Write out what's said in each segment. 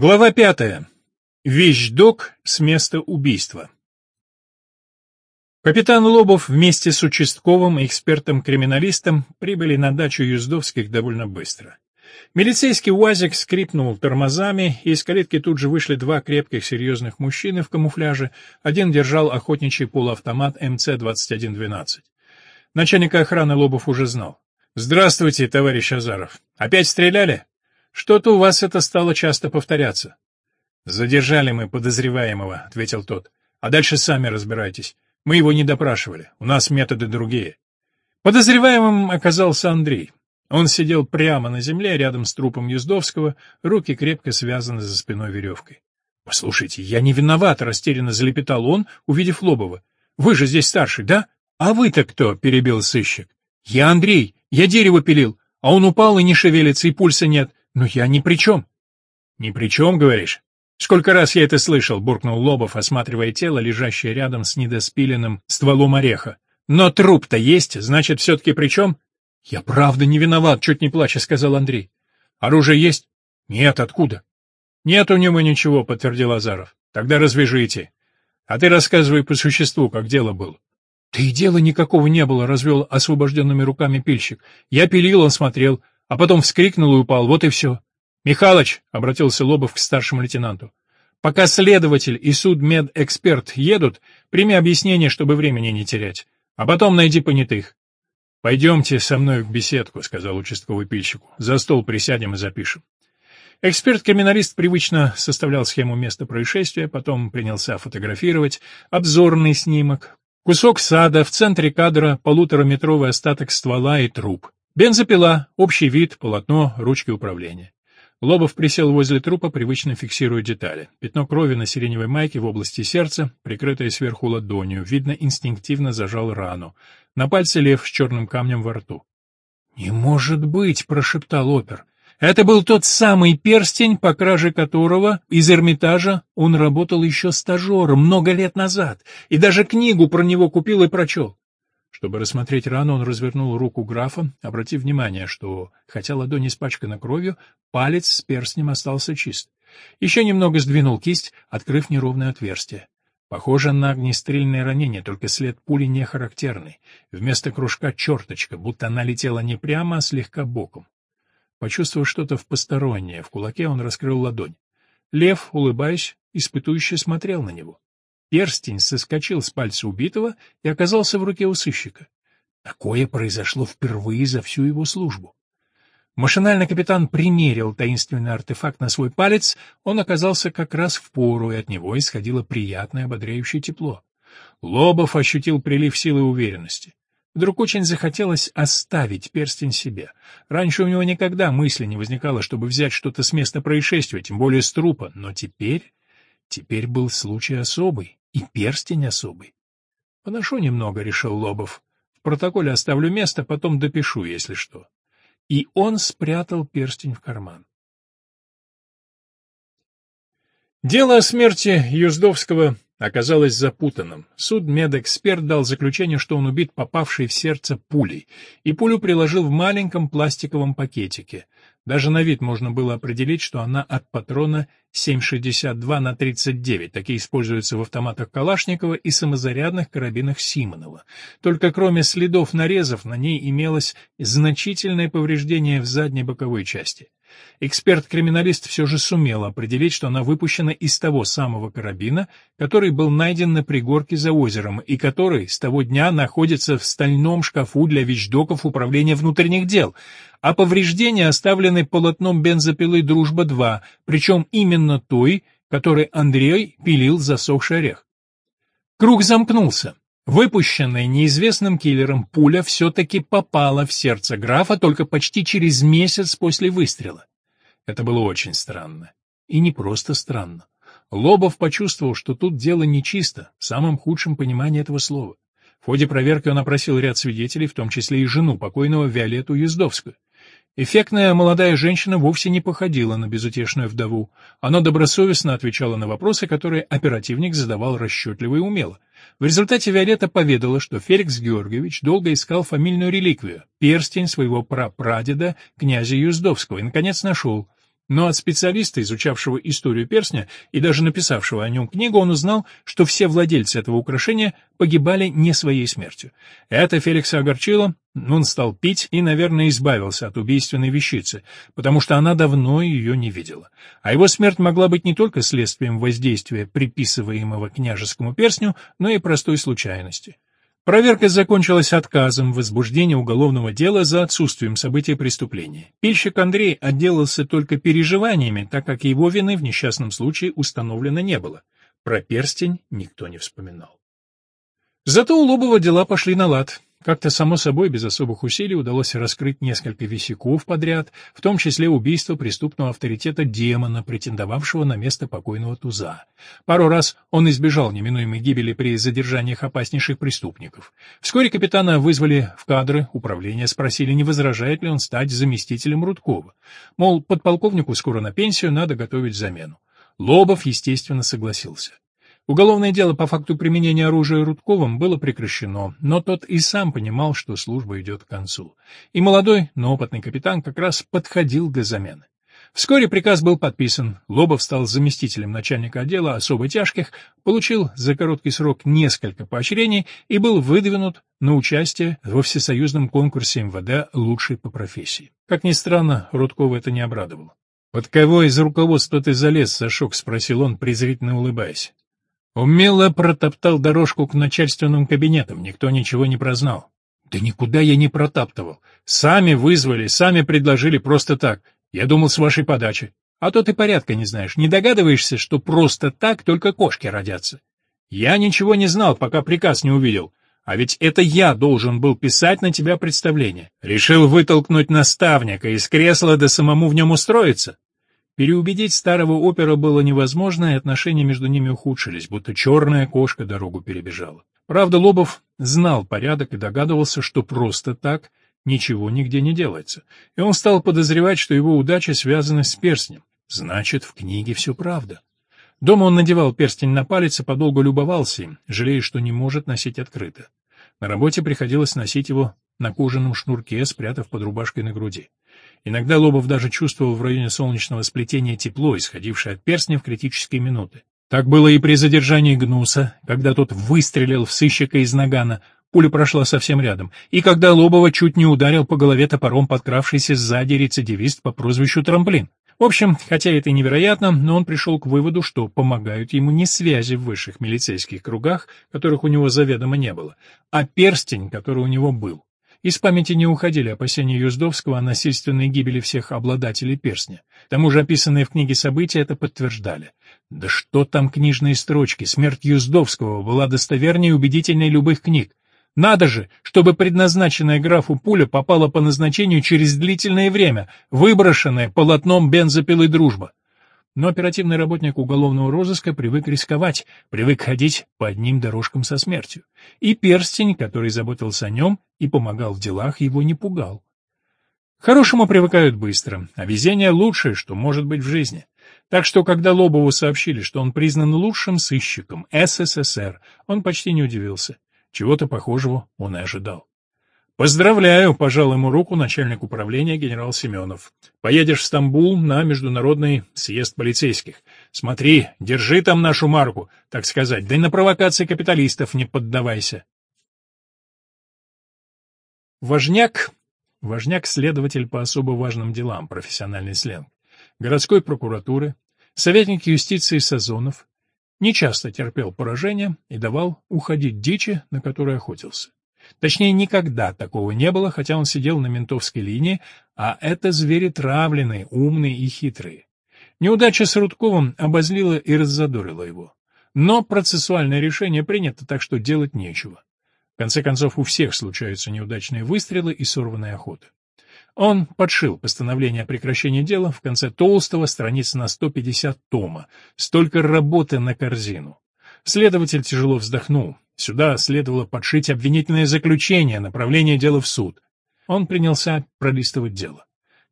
Глава пятая. Вещдок с места убийства. Капитан Лобов вместе с участковым экспертом-криминалистом прибыли на дачу Юздовских довольно быстро. Милицейский УАЗик скрипнул тормозами, и из калитки тут же вышли два крепких серьезных мужчины в камуфляже. Один держал охотничий полуавтомат МЦ-2112. Начальника охраны Лобов уже знал. «Здравствуйте, товарищ Азаров. Опять стреляли?» Что-то у вас это стало часто повторяться. Задержали мы подозреваемого, ответил тот. А дальше сами разбирайтесь. Мы его не допрашивали. У нас методы другие. Подозреваемым оказался Андрей. Он сидел прямо на земле рядом с трупом Юздовского, руки крепко связаны за спиной веревкой. «Послушайте, я не виноват», — растерянно залепетал он, увидев Лобова. «Вы же здесь старший, да? А вы-то кто?» — перебил сыщик. «Я Андрей. Я дерево пилил. А он упал и не шевелится, и пульса нет. «Но я ни при чем». «Ни при чем, говоришь?» «Сколько раз я это слышал», — буркнул Лобов, осматривая тело, лежащее рядом с недоспиленным стволом ореха. «Но труп-то есть, значит, все-таки при чем?» «Я правда не виноват», — чуть не плача сказал Андрей. «Оружие есть?» «Нет, откуда?» «Нет у него ничего», — подтвердил Азаров. «Тогда развяжите. А ты рассказывай по существу, как дело было». «Да и дела никакого не было», — развел освобожденными руками пильщик. «Я пилил, он смотрел а потом вскрикнул и упал, вот и все. «Михалыч», — обратился Лобов к старшему лейтенанту, — «пока следователь и судмедэксперт едут, прими объяснение, чтобы времени не терять, а потом найди понятых». «Пойдемте со мной в беседку», — сказал участковый пильщику. «За стол присядем и запишем». Эксперт-криминалист привычно составлял схему места происшествия, потом принялся фотографировать обзорный снимок. Кусок сада, в центре кадра полутораметровый остаток ствола и труп. Бензопила, общий вид, полотно, ручки управления. Лобов присел возле трупа, привычно фиксируя детали. Пятно крови на сиреневой майке в области сердца, прикрытое сверху ладонью, видно, инстинктивно зажал рану. На пальце лев с черным камнем во рту. «Не может быть!» — прошептал опер. «Это был тот самый перстень, по краже которого из Эрмитажа он работал еще стажером много лет назад, и даже книгу про него купил и прочел. Чтобы рассмотреть рану, он развернул руку графа, обратив внимание, что, хотя ладонь испачкана кровью, палец с перстнем остался чист. Еще немного сдвинул кисть, открыв неровное отверстие. Похоже на огнестрельное ранение, только след пули не характерный. Вместо кружка черточка, будто она летела не прямо, а слегка боком. Почувствовав что-то в постороннее, в кулаке он раскрыл ладонь. Лев, улыбаясь, испытующе смотрел на него. Перстень соскочил с пальца убитого и оказался в руке у сыщика. Такое произошло впервые за всю его службу. Машинально капитан примерил таинственный артефакт на свой палец, он оказался как раз в пору, и от него исходило приятное ободряющее тепло. Лобов ощутил прилив силы и уверенности. Вдруг очень захотелось оставить перстень себе. Раньше у него никогда мысли не возникало, чтобы взять что-то с места происшествия, тем более с трупа, но теперь... Теперь был случай особый. И перстень особый. Поношу немного, решил Лобов. В протоколе оставлю место, потом допишу, если что. И он спрятал перстень в карман. Дело о смерти Юздовского оказалось запутанным. Судмедэксперт дал заключение, что он убит попавшей в сердце пулей, и пулю приложил в маленьком пластиковом пакетике. Даже на вид можно было определить, что она от патрона 7,62 на 39. Такие используются в автоматах Калашникова и самозарядных карабинах Симонова. Только кроме следов нарезов на ней имелось значительное повреждение в задней боковой части. Эксперт-криминалист все же сумел определить, что она выпущена из того самого карабина, который был найден на пригорке за озером и который с того дня находится в стальном шкафу для вещдоков Управления внутренних дел, а повреждения оставлены полотном бензопилы «Дружба-2», причем именно той, которой Андрей пилил засохший орех. Круг замкнулся. Выпущенная неизвестным киллером пуля все-таки попала в сердце графа только почти через месяц после выстрела. Это было очень странно. И не просто странно. Лобов почувствовал, что тут дело нечисто, в самом худшем понимании этого слова. В ходе проверки он опросил ряд свидетелей, в том числе и жену покойного Виолетту Ездовскую. Эффектная молодая женщина вовсе не походила на безутешную вдову. Она добросовестно отвечала на вопросы, которые оперативник задавал расчетливо и умело. В результате Виолетта поведала, что Феликс Георгиевич долго искал фамильную реликвию — перстень своего прапрадеда, князя Юздовского, и, наконец, нашел. Но от специалиста, изучавшего историю перстня и даже написавшего о нем книгу, он узнал, что все владельцы этого украшения погибали не своей смертью. Это Феликса огорчило, он стал пить и, наверное, избавился от убийственной вещицы, потому что она давно ее не видела. А его смерть могла быть не только следствием воздействия, приписываемого княжескому перстню, но и простой случайности. Проверка закончилась отказом в возбуждении уголовного дела за отсутствием события преступления. Пильщик Андрей отделался только переживаниями, так как его вины в несчастном случае установлено не было. Про перстень никто не вспоминал. Зато у Лобова дела пошли на лад. Как-то само собой, без особых усилий, удалось раскрыть несколько висяков подряд, в том числе убийство преступного авторитета демона, претендовавшего на место покойного Туза. Пару раз он избежал неминуемой гибели при задержаниях опаснейших преступников. Вскоре капитана вызвали в кадры управления, спросили, не возражает ли он стать заместителем Рудкова. Мол, подполковнику скоро на пенсию, надо готовить замену. Лобов, естественно, согласился. Уголовное дело по факту применения оружия Рудковым было прекращено, но тот и сам понимал, что служба идет к концу. И молодой, но опытный капитан как раз подходил для замены. Вскоре приказ был подписан, Лобов стал заместителем начальника отдела особо тяжких, получил за короткий срок несколько поощрений и был выдвинут на участие во всесоюзном конкурсе МВД «Лучший по профессии». Как ни странно, Рудкова это не обрадовало. «Под кого из руководства ты залез, Сашок?» — спросил он, презрительно улыбаясь. Умело протоптал дорожку к начальственным кабинетам, никто ничего не прознал. Да никуда я не протаптывал. Сами вызвали, сами предложили просто так. Я думал, с вашей подачи. А то ты порядка не знаешь, не догадываешься, что просто так только кошки родятся. Я ничего не знал, пока приказ не увидел. А ведь это я должен был писать на тебя представление. Решил вытолкнуть наставника из кресла да самому в нем устроиться. Переубедить старого опера было невозможно, и отношения между ними ухудшились, будто черная кошка дорогу перебежала. Правда, Лобов знал порядок и догадывался, что просто так ничего нигде не делается, и он стал подозревать, что его удача связана с перстнем. Значит, в книге все правда. Дома он надевал перстень на палец и подолгу любовался им, жалея, что не может носить открыто. На работе приходилось носить его на кожаном шнурке, спрятав под рубашкой на груди. Иногда Лобов даже чувствовал в районе солнечного сплетения тепло, исходившее от перстня в критические минуты. Так было и при задержании Гнуса, когда тот выстрелил в сыщика из нагана, пуля прошла совсем рядом, и когда Лобова чуть не ударил по голове топором подкравшийся сзади рецидивист по прозвищу Трамплин. В общем, хотя это и невероятно, но он пришел к выводу, что помогают ему не связи в высших милицейских кругах, которых у него заведомо не было, а перстень, который у него был. Из памяти не уходили опасения Юздовского о насильственной гибели всех обладателей перстня. К тому же описанные в книге события это подтверждали. Да что там книжные строчки, смерть Юздовского была достовернее и убедительнее любых книг. Надо же, чтобы предназначенная графу пуля попала по назначению через длительное время, выброшенная полотном бензопилы «Дружба». Но оперативный работник уголовного розыска привык рисковать, привык ходить по одним дорожкам со смертью. И перстень, который заботился о нем и помогал в делах, его не пугал. Хорошему привыкают быстро, а везение — лучшее, что может быть в жизни. Так что, когда Лобову сообщили, что он признан лучшим сыщиком СССР, он почти не удивился. Чего-то похожего он и ожидал. «Поздравляю!» — пожал ему руку начальник управления генерал Семенов. «Поедешь в Стамбул на международный съезд полицейских. Смотри, держи там нашу марку, так сказать, да и на провокации капиталистов не поддавайся». Важняк — важняк-следователь по особо важным делам, профессиональный сленг, городской прокуратуры, советник юстиции Сазонов, нечасто терпел поражение и давал уходить дичи, на которой охотился. Точнее, никогда такого не было, хотя он сидел на ментовской линии, а это звери травленные, умные и хитрые. Неудача с Рудковым обозлила и раззадорила его. Но процессуальное решение принято, так что делать нечего. В конце концов, у всех случаются неудачные выстрелы и сорванные охоты. Он подшил постановление о прекращении дела в конце толстого, страниц на 150 тома. Столько работы на корзину. Следователь тяжело вздохнул. Сюда следовало подшить обвинительное заключение, направление дела в суд. Он принялся пролистывать дело.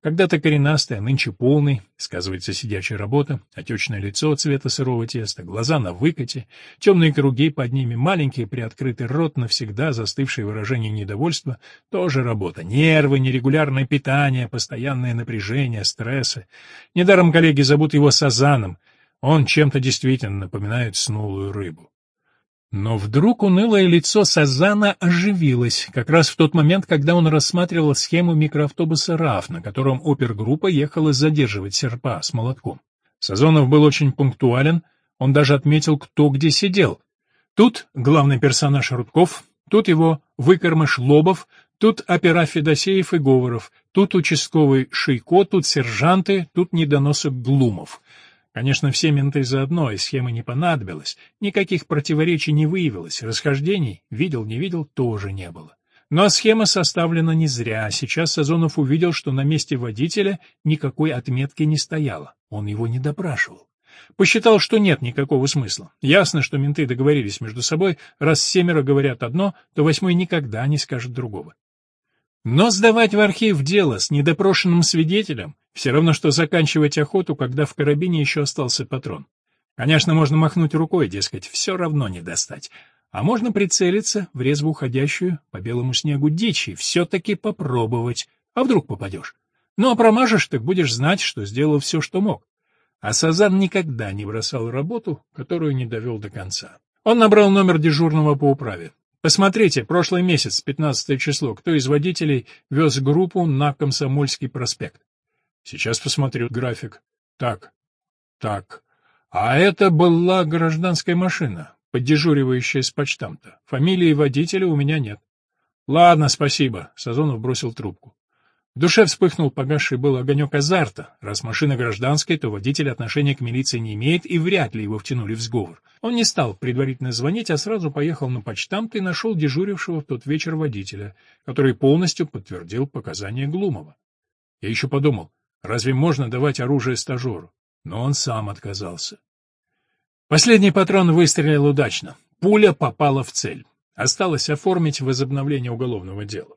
Когда-то коренастый, а нынче полный, сказывается сидячая работа, отечное лицо цвета сырого теста, глаза на выкате, темные круги под ними, маленький приоткрытый рот, навсегда застывшее выражение недовольства, тоже работа. Нервы, нерегулярное питание, постоянное напряжение, стрессы. Недаром коллеги зовут его Сазаном. Он чем-то действительно напоминает снулую рыбу. Но вдруг унылое лицо Сазана оживилось, как раз в тот момент, когда он рассматривал схему микроавтобуса РАФ, на котором опергруппа ехала задерживать серпа с молотком. Сазонов был очень пунктуален, он даже отметил, кто где сидел. Тут главный персонаж Рудков, тут его выкормыш Лобов, тут опера Федосеев и Говоров, тут участковый Шейко, тут сержанты, тут недоносок Глумов. Конечно, все менты заодно, и схемы не понадобилось, никаких противоречий не выявилось, расхождений, видел-не видел, тоже не было. Но схема составлена не зря, сейчас Сазонов увидел, что на месте водителя никакой отметки не стояло, он его не допрашивал. Посчитал, что нет никакого смысла. Ясно, что менты договорились между собой, раз семеро говорят одно, то восьмой никогда не скажет другого. Но сдавать в архив дело с недопрошенным свидетелем все равно, что заканчивать охоту, когда в карабине еще остался патрон. Конечно, можно махнуть рукой, дескать, все равно не достать. А можно прицелиться в резво уходящую по белому снегу дичь и все-таки попробовать. А вдруг попадешь? Ну, а промажешь, так будешь знать, что сделал все, что мог. А Сазан никогда не бросал работу, которую не довел до конца. Он набрал номер дежурного по управе. Посмотрите, прошлый месяц, 15 число, кто из водителей вез группу на Комсомольский проспект? Сейчас посмотрю график. Так, так. А это была гражданская машина, поддежуривающая с почтамта. Фамилии водителя у меня нет. Ладно, спасибо. Сазонов бросил трубку. В душе вспыхнул погасший был огонек азарта. Раз машина гражданская, то водитель отношения к милиции не имеет, и вряд ли его втянули в сговор. Он не стал предварительно звонить, а сразу поехал на почтамт и нашел дежурившего в тот вечер водителя, который полностью подтвердил показания Глумова. Я еще подумал, разве можно давать оружие стажеру? Но он сам отказался. Последний патрон выстрелил удачно. Пуля попала в цель. Осталось оформить возобновление уголовного дела.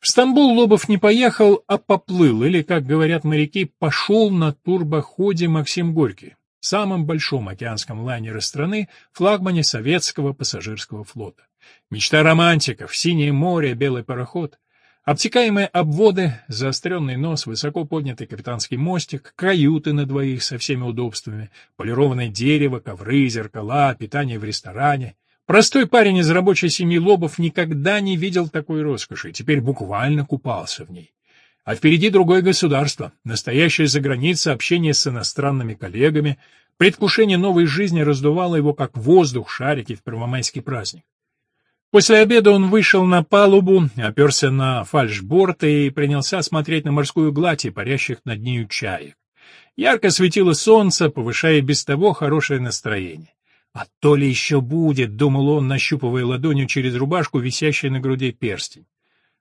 В Стамбул Лобов не поехал, а поплыл, или, как говорят моряки, пошел на турбоходе Максим Горький, самом большом океанском лайнере страны, флагмане советского пассажирского флота. Мечта романтиков, синее море, белый пароход. Обтекаемые обводы, заостренный нос, высоко поднятый капитанский мостик, каюты на двоих со всеми удобствами, полированное дерево, ковры, зеркала, питание в ресторане — Простой парень из рабочей семьи Лобов никогда не видел такой роскоши, теперь буквально купался в ней. А впереди другое государство, настоящая заграница, общение с иностранными коллегами, предвкушение новой жизни раздувало его как воздух шарики в первомайский праздник. После обеда он вышел на палубу, оперся на фальшборд и принялся смотреть на морскую гладь и парящих над нею чаек. Ярко светило солнце, повышая без того хорошее настроение. А то ли еще будет, думал он, нащупывая ладонью через рубашку висящий на груди перстень.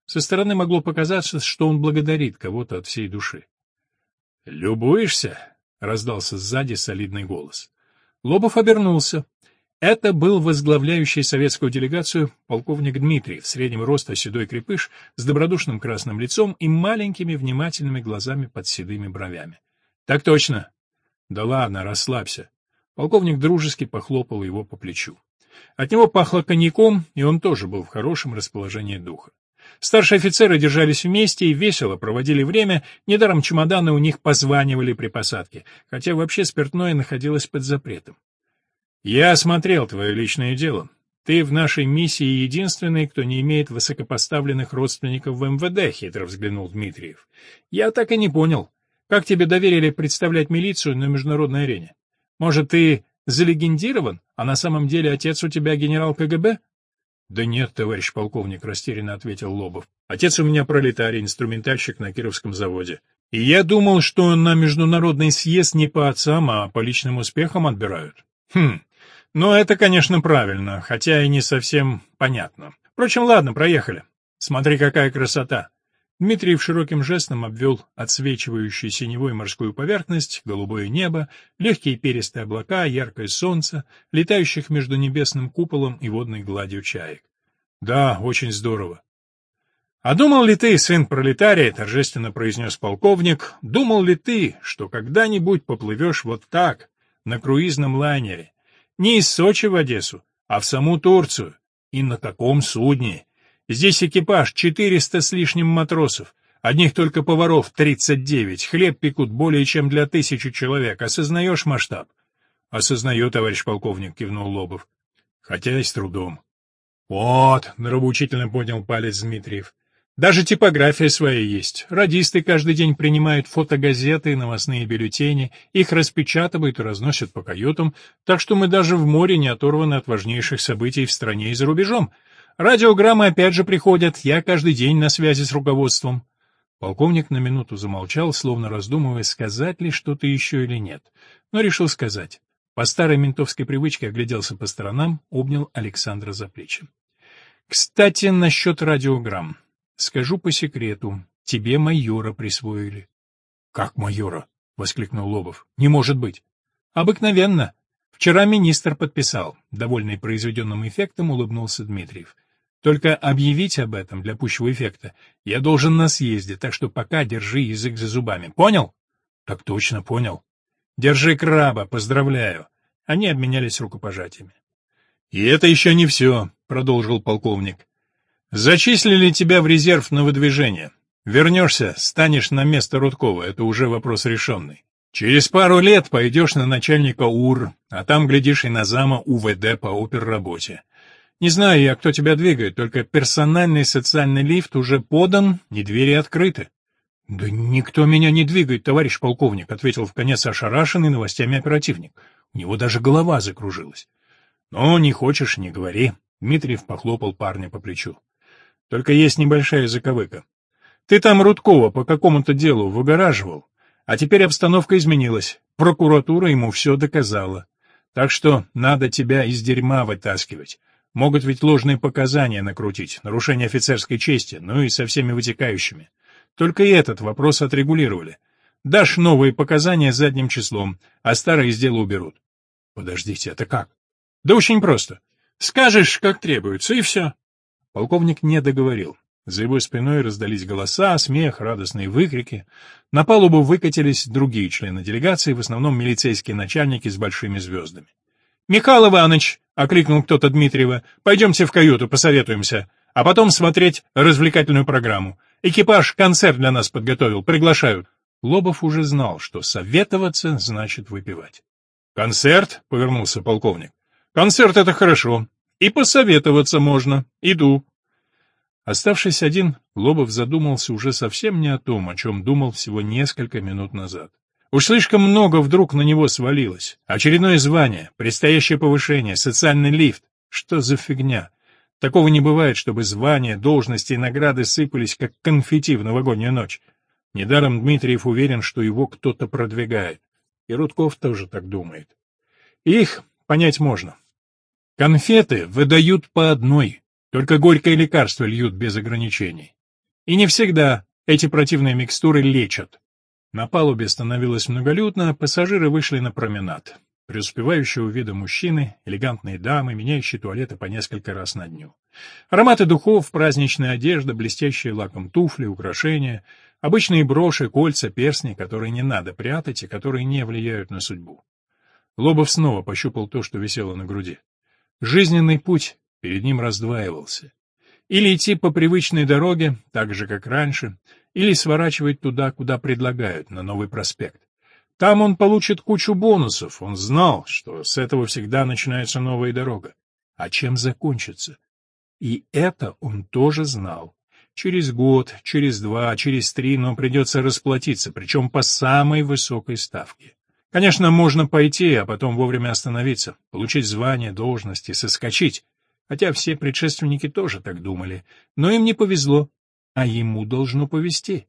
Со стороны могло показаться, что он благодарит кого-то от всей души. «Любуешься?» — раздался сзади солидный голос. Лобов обернулся. Это был возглавляющий советскую делегацию полковник Дмитриев, среднего роста седой крепыш, с добродушным красным лицом и маленькими внимательными глазами под седыми бровями. — Так точно. — Да ладно, расслабься. Полковник дружески похлопал его по плечу. От него пахло коньяком, и он тоже был в хорошем расположении духа. Старшие офицеры держались вместе и весело проводили время, недаром чемоданы у них позванивали при посадке, хотя вообще спиртное находилось под запретом. «Я осмотрел твое личное дело. Ты в нашей миссии единственный, кто не имеет высокопоставленных родственников в МВД», — хитро взглянул Дмитриев. «Я так и не понял. Как тебе доверили представлять милицию на международной арене? Может, ты залегендирован, а на самом деле отец у тебя генерал КГБ? Да нет, товарищ полковник, растерянно ответил Лобов. Отец у меня пролетарий, инструментальщик на Кировском заводе. И я думал, что на международный съезд не по отцам, а по личным успехам отбирают. Хм. Ну, это, конечно, правильно, хотя и не совсем понятно. Впрочем, ладно, проехали. Смотри, какая красота. Дмитриев широким жестом обвел отсвечивающую синевой морскую поверхность, голубое небо, легкие перистые облака, яркое солнце, летающих между небесным куполом и водной гладью чаек. Да, очень здорово. «А думал ли ты, сын пролетария, — торжественно произнес полковник, — думал ли ты, что когда-нибудь поплывешь вот так, на круизном лайнере, не из Сочи в Одессу, а в саму Турцию, и на таком судне? Здесь экипаж 400 с лишним матросов, одних только поваров 39, хлеб пекут более чем для тысячи человек. Осознаешь масштаб? — Осознаю, товарищ полковник, — кивнул Лобов. — Хотя и с трудом. — Вот, — нравоучительно поднял палец Дмитриев. Даже типография своя есть. Радисты каждый день принимают фотогазеты и новостные бюллетени, их распечатывают и разносят по каютам, так что мы даже в море не оторваны от важнейших событий в стране и за рубежом. Радиограммы опять же приходят, я каждый день на связи с руководством. Полковник на минуту замолчал, словно раздумывая, сказать ли что-то еще или нет, но решил сказать. По старой ментовской привычке огляделся по сторонам, обнял Александра за плечи. «Кстати, насчет радиограмм. Скажу по секрету, тебе майора присвоили. — Как майора? — воскликнул Лобов. — Не может быть. — Обыкновенно. Вчера министр подписал. Довольный произведенным эффектом, улыбнулся Дмитриев. Только объявить об этом для пущего эффекта я должен на съезде, так что пока держи язык за зубами. Понял? Так точно понял. Держи краба, поздравляю. Они обменялись рукопожатиями. И это еще не все, продолжил полковник. Зачислили тебя в резерв на выдвижение. Вернешься, станешь на место Рудкова, это уже вопрос решенный. Через пару лет пойдешь на начальника УР, а там, глядишь, и на зама УВД по оперработе. Не знаю я, кто тебя двигает, только персональный социальный лифт уже подан, и двери открыты. — Да никто меня не двигает, товарищ полковник, — ответил в конец ошарашенный новостями оперативник. У него даже голова закружилась. — Ну, не хочешь, не говори. Дмитриев похлопал парня по плечу. Только есть небольшая заковыка. Ты там Рудкова по какому-то делу выгораживал, а теперь обстановка изменилась. Прокуратура ему все доказала. Так что надо тебя из дерьма вытаскивать. Могут ведь ложные показания накрутить, нарушение офицерской чести, ну и со всеми вытекающими. Только и этот вопрос отрегулировали. Дашь новые показания задним числом, а старые из дела уберут. Подождите, это как? Да очень просто. Скажешь, как требуется, и все. Полковник не договорил. За его спиной раздались голоса, смех, радостные выкрики. На палубу выкатились другие члены делегации, в основном милицейские начальники с большими звездами. «Михаил Иванович!» — окликнул кто-то Дмитриева. «Пойдемте в каюту, посоветуемся, а потом смотреть развлекательную программу. Экипаж концерт для нас подготовил, приглашают». Лобов уже знал, что советоваться значит выпивать. «Концерт?» — повернулся полковник. «Концерт — это хорошо. И посоветоваться можно. Иду. Оставшись один, Лобов задумался уже совсем не о том, о чем думал всего несколько минут назад. Уж слишком много вдруг на него свалилось. Очередное звание, предстоящее повышение, социальный лифт. Что за фигня? Такого не бывает, чтобы звания, должности и награды сыпались, как конфетти в новогоднюю ночь. Недаром Дмитриев уверен, что его кто-то продвигает. И Рудков тоже так думает. Их понять можно. Конфеты выдают по одной, только горькое лекарство льют без ограничений. И не всегда эти противные микстуры лечат. На палубе становилось многолюдно, пассажиры вышли на променад. Преуспевающего вида мужчины, элегантные дамы, меняющие туалеты по несколько раз на дню. Ароматы духов, праздничная одежда, блестящие лаком туфли, украшения, обычные броши, кольца, перстни, которые не надо прятать и которые не влияют на судьбу. Лобов снова пощупал то, что висело на груди. Жизненный путь перед ним раздваивался. Или идти по привычной дороге, так же, как раньше, или сворачивать туда, куда предлагают, на новый проспект. Там он получит кучу бонусов, он знал, что с этого всегда начинается новая дорога. А чем закончится? И это он тоже знал. Через год, через два, через три, но придется расплатиться, причем по самой высокой ставке. Конечно, можно пойти, а потом вовремя остановиться, получить звание, должность и соскочить, хотя все предшественники тоже так думали, но им не повезло, а ему должно повезти.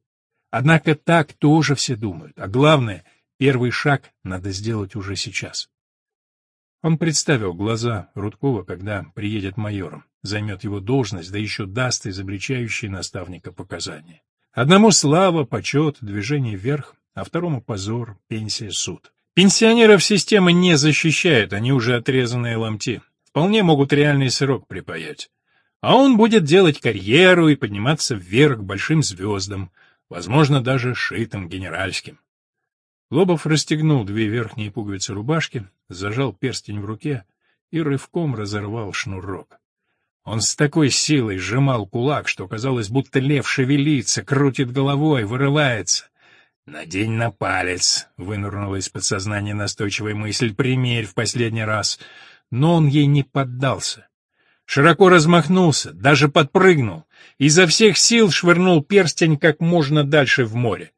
Однако так тоже все думают, а главное, первый шаг надо сделать уже сейчас. Он представил глаза Рудкова, когда приедет майором, займет его должность, да еще даст изобличающие наставника показания. Одному слава, почет, движение вверх, а второму позор, пенсия, суд. Пенсионеров система не защищает, они уже отрезанные ломти. Вполне могут реальный срок припаять. А он будет делать карьеру и подниматься вверх к большим звездам, возможно, даже шитым генеральским. Лобов расстегнул две верхние пуговицы рубашки, зажал перстень в руке и рывком разорвал шнурок. Он с такой силой сжимал кулак, что казалось, будто лев шевелится, крутит головой, вырывается. «Надень на палец», — вынырнула из подсознания настойчивая мысль, «примерь в последний раз». Но он ей не поддался. Широко размахнулся, даже подпрыгнул, изо всех сил швырнул перстень как можно дальше в море.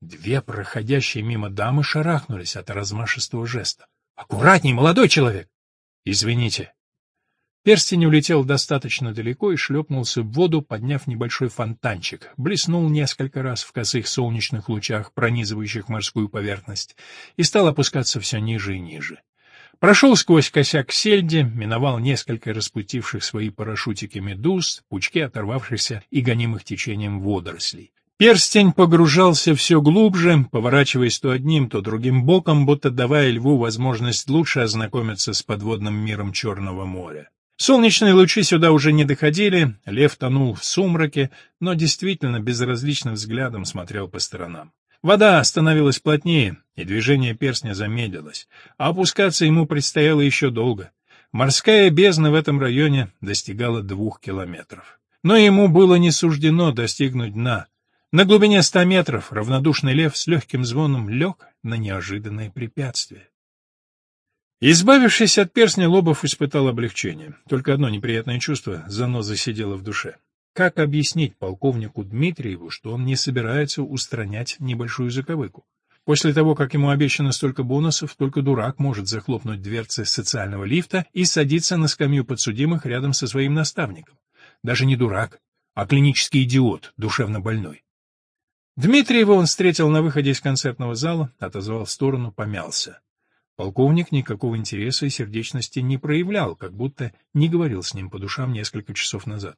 Две проходящие мимо дамы шарахнулись от размашистого жеста. «Аккуратней, молодой человек!» «Извините». Перстень улетел достаточно далеко и шлепнулся в воду, подняв небольшой фонтанчик, блеснул несколько раз в косых солнечных лучах, пронизывающих морскую поверхность, и стал опускаться все ниже и ниже. Прошел сквозь косяк сельди, миновал несколько распутивших свои парашютики медуз, пучки оторвавшихся и гонимых течением водорослей. Перстень погружался все глубже, поворачиваясь то одним, то другим боком, будто давая льву возможность лучше ознакомиться с подводным миром Черного моря. Солнечные лучи сюда уже не доходили, лев тонул в сумраке, но действительно безразличным взглядом смотрел по сторонам. Вода становилась плотнее, и движение перстня замедлилось, а опускаться ему предстояло еще долго. Морская бездна в этом районе достигала двух километров. Но ему было не суждено достигнуть дна, на глубине ста метров равнодушный лев с легким звоном лег на неожиданное препятствие. Избавившись от перстня, Лобов испытал облегчение. Только одно неприятное чувство заноза сидело в душе. Как объяснить полковнику Дмитриеву, что он не собирается устранять небольшую заковыку? После того, как ему обещано столько бонусов, только дурак может захлопнуть дверцы социального лифта и садиться на скамью подсудимых рядом со своим наставником. Даже не дурак, а клинический идиот, душевно больной. Дмитриева он встретил на выходе из концертного зала, отозвал в сторону, помялся. Полковник никакого интереса и сердечности не проявлял, как будто не говорил с ним по душам несколько часов назад.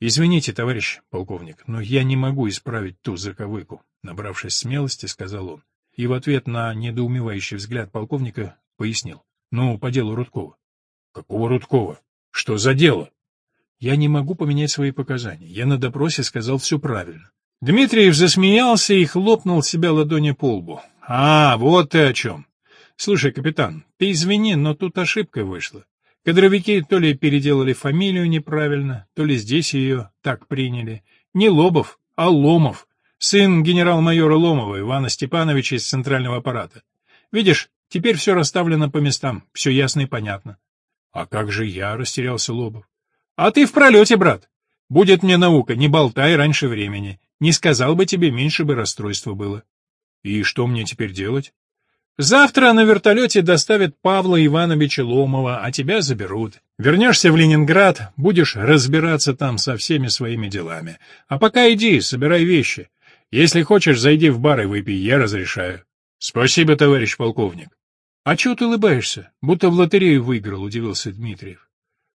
«Извините, товарищ полковник, но я не могу исправить ту заковыку», — набравшись смелости, сказал он. И в ответ на недоумевающий взгляд полковника пояснил. «Ну, по делу Рудкова». «Какого Рудкова? Что за дело?» «Я не могу поменять свои показания. Я на допросе сказал все правильно. Дмитриев засмеялся и хлопнул себя ладони по лбу. «А, вот ты о чем. Слушай, капитан, ты извини, но тут ошибка вышла. Кадровики то ли переделали фамилию неправильно, то ли здесь ее так приняли. Не Лобов, а Ломов, сын генерал-майора Ломова Ивана Степановича из центрального аппарата. Видишь, теперь все расставлено по местам, все ясно и понятно». «А как же я?» — растерялся Лобов. «А ты в пролете, брат. Будет мне наука, не болтай раньше времени. Не сказал бы тебе, меньше бы расстройства было. И что мне теперь делать? Завтра на вертолете доставят Павла Ивановича Ломова, а тебя заберут. Вернешься в Ленинград, будешь разбираться там со всеми своими делами. А пока иди, собирай вещи. Если хочешь, зайди в бар и выпей, я разрешаю. Спасибо, товарищ полковник. А чего ты улыбаешься? Будто в лотерею выиграл, удивился Дмитриев.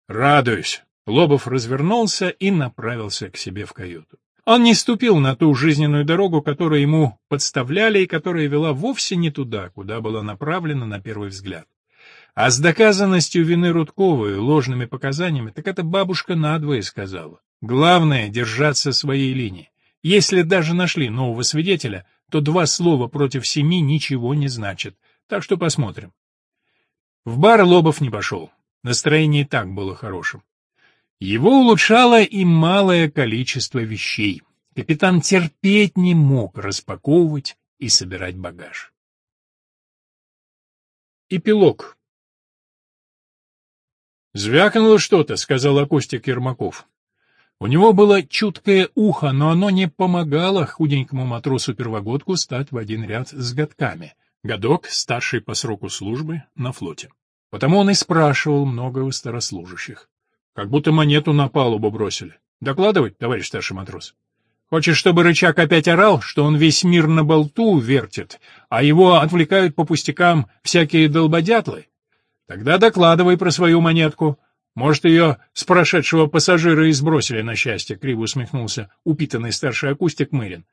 Радуюсь. Лобов развернулся и направился к себе в каюту. Он не ступил на ту жизненную дорогу, которую ему подставляли и которая вела вовсе не туда, куда была направлена на первый взгляд. А с доказанностью вины Рудковой, ложными показаниями, так это бабушка надвое сказала. Главное — держаться своей линии. Если даже нашли нового свидетеля, то два слова против семи ничего не значит. Так что посмотрим. В бар Лобов не пошел. Настроение и так было хорошим. Его улучшало и малое количество вещей. Капитан терпеть не мог распаковывать и собирать багаж. Эпилог «Звякнуло что-то», — сказал акустик Ермаков. У него было чуткое ухо, но оно не помогало худенькому матросу-первогодку стать в один ряд с годками. Годок, старший по сроку службы, на флоте. Потому он и спрашивал много у старослужащих. Как будто монету на палубу бросили. Докладывать, товарищ старший матрос? Хочешь, чтобы рычаг опять орал, что он весь мир на болту вертит, а его отвлекают по пустякам всякие долбодятлы? Тогда докладывай про свою монетку. Может, ее с прошедшего пассажира и сбросили на счастье, — криво усмехнулся упитанный старший акустик Мырин.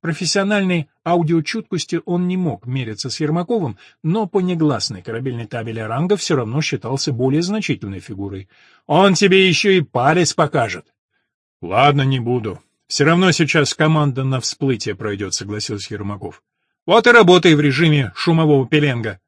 Профессиональной аудиочуткости он не мог мериться с Ермаковым, но по негласной корабельной табели ранга все равно считался более значительной фигурой. «Он тебе еще и палец покажет!» «Ладно, не буду. Все равно сейчас команда на всплытие пройдет», — согласился Ермаков. «Вот и работай в режиме шумового пеленга».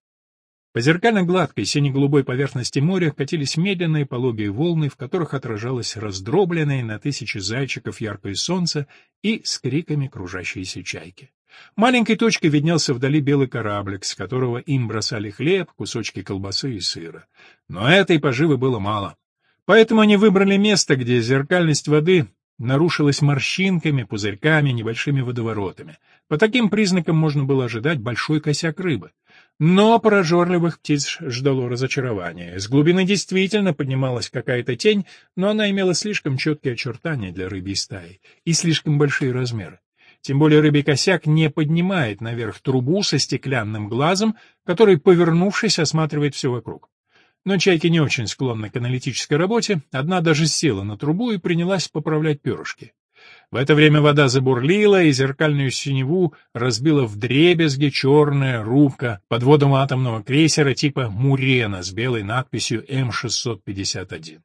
По зеркально-гладкой сине-голубой поверхности моря катились медленные пологие волны, в которых отражалось раздробленное на тысячи зайчиков яркое солнце и с криками кружащиеся чайки. Маленькой точкой виднелся вдали белый кораблик, с которого им бросали хлеб, кусочки колбасы и сыра. Но этой поживы было мало. Поэтому они выбрали место, где зеркальность воды нарушилась морщинками, пузырьками, небольшими водоворотами. По таким признакам можно было ожидать большой косяк рыбы. Но прожорливых птиц ждало разочарование. С глубины действительно поднималась какая-то тень, но она имела слишком четкие очертания для рыбьей стаи и слишком большие размеры. Тем более рыбий косяк не поднимает наверх трубу со стеклянным глазом, который, повернувшись, осматривает все вокруг. Но чайки не очень склонны к аналитической работе, одна даже села на трубу и принялась поправлять перышки. В это время вода забурлила, и зеркальную синеву разбила вдребезги черная рубка подводного атомного крейсера типа «Мурена» с белой надписью М-651.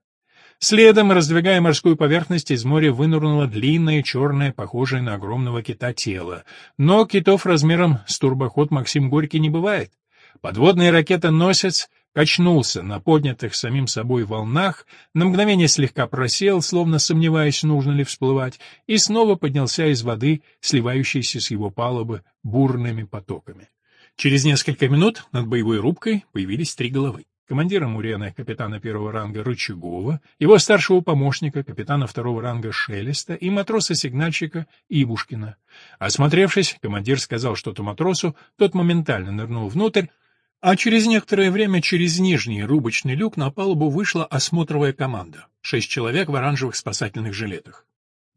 Следом, раздвигая морскую поверхность, из моря вынырнуло длинное, черное, похожее на огромного кита тело. Но китов размером с турбоход Максим Горький не бывает. Подводный ракета-носец качнулся на поднятых самим собой волнах, на мгновение слегка просел, словно сомневаясь, нужно ли всплывать, и снова поднялся из воды, сливающейся с его палубы бурными потоками. Через несколько минут над боевой рубкой появились три головы. Командира Мурена, капитана первого ранга Рычагова, его старшего помощника, капитана второго ранга Шелеста и матроса-сигнальщика Ивушкина. Осмотревшись, командир сказал что-то матросу, тот моментально нырнул внутрь, а через некоторое время через нижний рубочный люк на палубу вышла осмотровая команда. Шесть человек в оранжевых спасательных жилетах.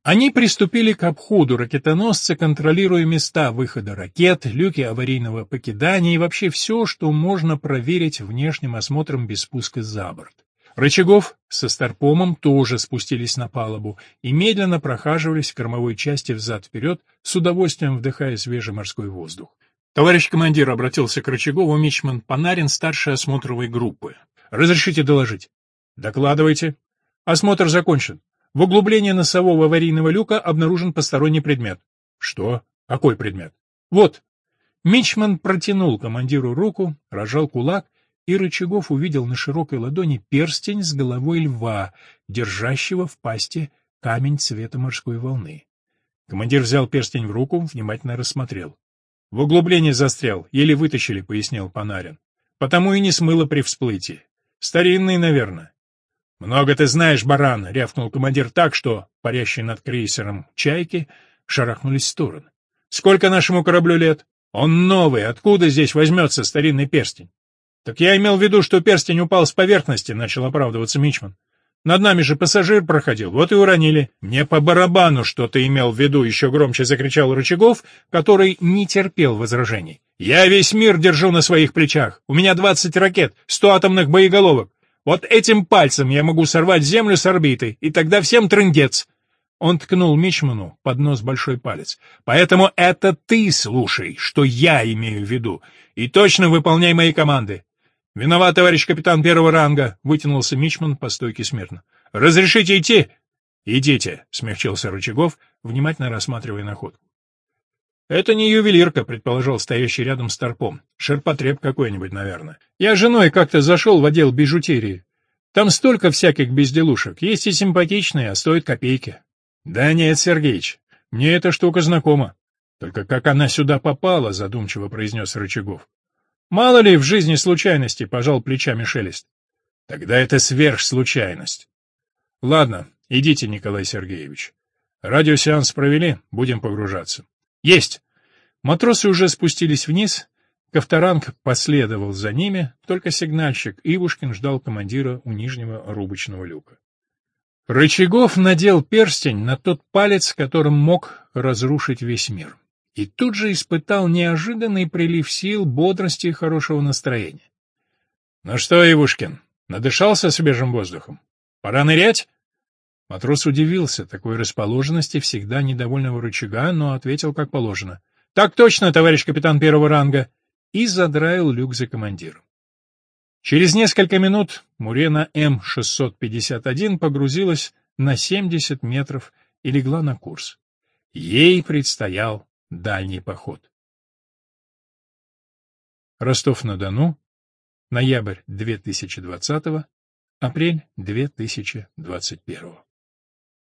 Они приступили к обходу ракетоносца, контролируя места выхода ракет, люки аварийного покидания и вообще все, что можно проверить внешним осмотром без спуска за борт. Рычагов со Старпомом тоже спустились на палубу и медленно прохаживались в кормовой части взад-вперед, с удовольствием вдыхая свежий морской воздух. Товарищ командир обратился к Рычагову Мичман Панарин, старшей осмотровой группы. Разрешите доложить? Докладывайте. Осмотр закончен. В углублении носового аварийного люка обнаружен посторонний предмет. Что? Какой предмет? Вот. Мичман протянул командиру руку, рожал кулак, и Рычагов увидел на широкой ладони перстень с головой льва, держащего в пасти камень цвета морской волны. Командир взял перстень в руку, внимательно рассмотрел. В углублении застрял, еле вытащили, пояснил Панарин. Потому и не смыло при всплытии. Старинный, наверное. Много ты знаешь, баран, рявкнул командир так, что парящие над крейсером чайки шарахнулись в сторону. Сколько нашему кораблю лет? Он новый, откуда здесь возьмется старинный перстень? Так я имел в виду, что перстень упал с поверхности, начал оправдываться Мичман. Над нами же пассажир проходил, вот и уронили. Мне по барабану, что ты имел в виду, еще громче закричал Рычагов, который не терпел возражений. Я весь мир держу на своих плечах. У меня двадцать ракет, сто атомных боеголовок. Вот этим пальцем я могу сорвать землю с орбиты, и тогда всем трындец. Он ткнул Мичману под нос большой палец. Поэтому это ты слушай, что я имею в виду, и точно выполняй мои команды. «Виноват, товарищ капитан первого ранга», — вытянулся Мичман по стойке смирно. «Разрешите идти?» «Идите», — смягчился Рычагов, внимательно рассматривая находку. «Это не ювелирка», — предположил стоящий рядом старпом. «Ширпотреб какой-нибудь, наверное. Я с женой как-то зашел в отдел бижутерии. Там столько всяких безделушек. Есть и симпатичные, а стоят копейки». «Да нет, Сергеич, мне эта штука знакома. Только как она сюда попала», — задумчиво произнес Рычагов. Мало ли в жизни случайности, пожал плечами Шелест. Тогда это сверхслучайность. Ладно, идите, Николай Сергеевич. Радиосеанс провели, будем погружаться. Есть! Матросы уже спустились вниз, Ковторанг последовал за ними, только сигнальщик Ивушкин ждал командира у нижнего рубочного люка. Рычагов надел перстень на тот палец, которым мог разрушить весь мир и тут же испытал неожиданный прилив сил, бодрости и хорошего настроения. — Ну что, Ивушкин, надышался свежим воздухом? Пора нырять? Матрос удивился такой расположенности всегда недовольного рычага, но ответил как положено. «Так точно, товарищ капитан первого ранга!» и задраил люк за командиром. Через несколько минут Мурена М-651 погрузилась на 70 метров и легла на курс. Ей предстоял дальний поход. Ростов-на-Дону, ноябрь 2020, апрель 2021.